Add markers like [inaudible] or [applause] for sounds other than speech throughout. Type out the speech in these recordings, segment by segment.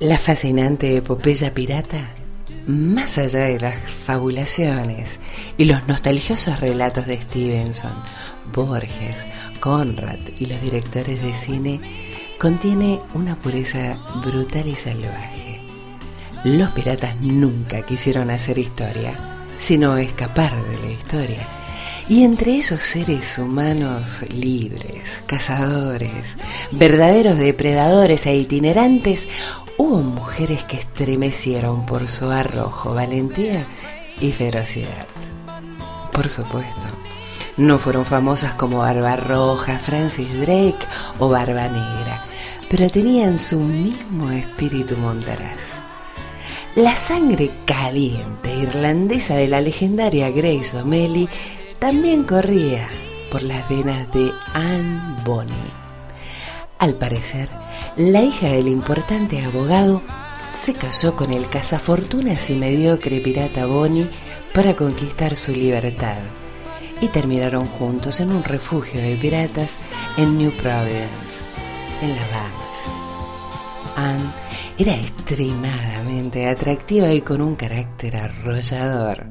La fascinante epopeya pirata, más allá de las fabulaciones y los nostalgiosos relatos de Stevenson, Borges, Conrad y los directores de cine, contiene una pureza brutal y salvaje. Los piratas nunca quisieron hacer historia, sino escapar de la historia y entre esos seres humanos libres, cazadores, verdaderos depredadores e itinerantes, hubo mujeres que estremecieron por su arrojo, valentía y ferocidad. Por supuesto, no fueron famosas como Barba Roja, Francis Drake o Barba Negra, pero tenían su mismo espíritu montaraz. La sangre caliente irlandesa de la legendaria Grace O'Malley también corría por las venas de Anne Bonny. Al parecer, la hija del importante abogado se casó con el cazafortunas y mediocre pirata Bonnie para conquistar su libertad y terminaron juntos en un refugio de piratas en New Providence, en las Bahamas. Anne era extremadamente atractiva y con un carácter arrollador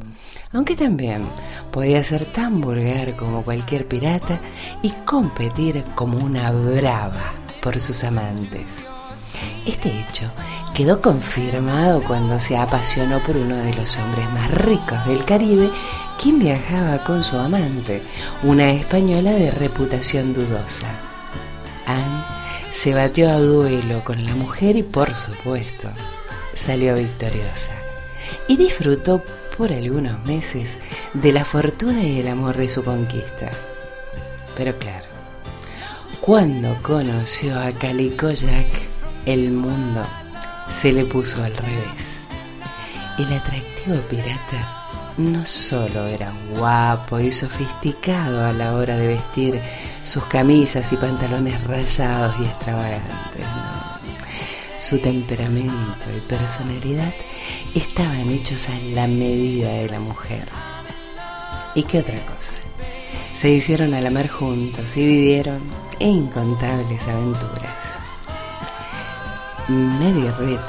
aunque también podía ser tan vulgar como cualquier pirata y competir como una brava por sus amantes. Este hecho quedó confirmado cuando se apasionó por uno de los hombres más ricos del Caribe, quien viajaba con su amante, una española de reputación dudosa. Anne se batió a duelo con la mujer y por supuesto salió victoriosa y disfrutó por algunos meses de la fortuna y el amor de su conquista. Pero claro, cuando conoció a Calico Jack, el mundo se le puso al revés. El atractivo pirata no solo era guapo y sofisticado a la hora de vestir sus camisas y pantalones rayados y extravagantes, su temperamento y personalidad estaban hechos a la medida de la mujer. ¿Y qué otra cosa? Se hicieron a la mar juntos y vivieron incontables aventuras. Mary Reed,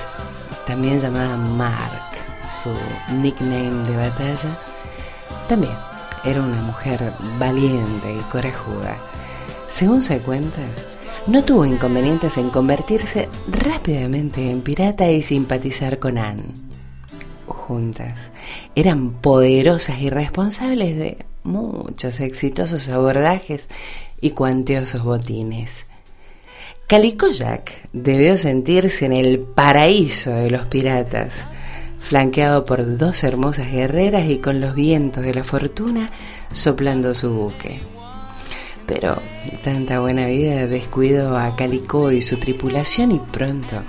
también llamada Mark, su nickname de batalla, también era una mujer valiente y corajuda. Según se cuenta, no tuvo inconvenientes en convertirse rápidamente en pirata y simpatizar con Anne. Juntas eran poderosas y responsables de muchos exitosos abordajes y cuantiosos botines. Calico Jack debió sentirse en el paraíso de los piratas, flanqueado por dos hermosas guerreras y con los vientos de la fortuna soplando su buque. Pero tanta buena vida descuidó a Calicó y su tripulación y pronto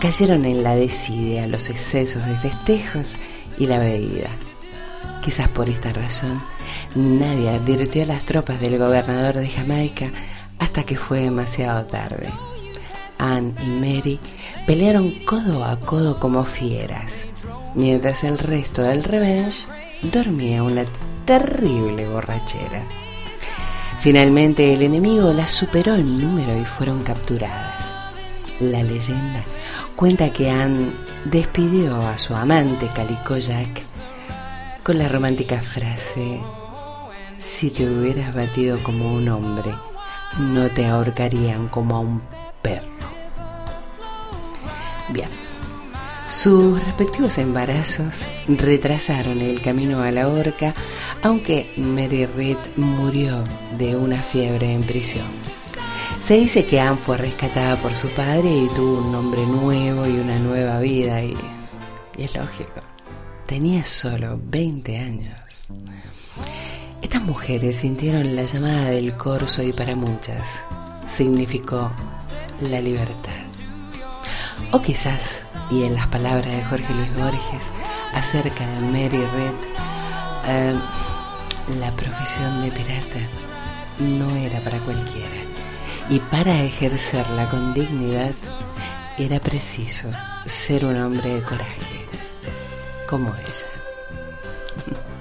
cayeron en la desidia los excesos de festejos y la bebida. Quizás por esta razón nadie advirtió a las tropas del gobernador de Jamaica hasta que fue demasiado tarde. Anne y Mary pelearon codo a codo como fieras, mientras el resto del Revenge dormía una terrible borrachera. Finalmente el enemigo las superó en número y fueron capturadas. La leyenda cuenta que Anne despidió a su amante Calico Jack con la romántica frase, si te hubieras batido como un hombre, no te ahorcarían como a un perro. Bien, sus respectivos embarazos retrasaron el camino a la horca, aunque Mary Reed murió de una fiebre en prisión. Se dice que Anne fue rescatada por su padre y tuvo un nombre nuevo y una nueva vida, y, y es lógico, tenía solo 20 años. Estas mujeres sintieron la llamada del corso y para muchas significó la libertad. O quizás y en las palabras de Jorge Luis Borges acerca de Mary Red, eh, la profesión de pirata no era para cualquiera. Y para ejercerla con dignidad era preciso ser un hombre de coraje, como ella. [laughs]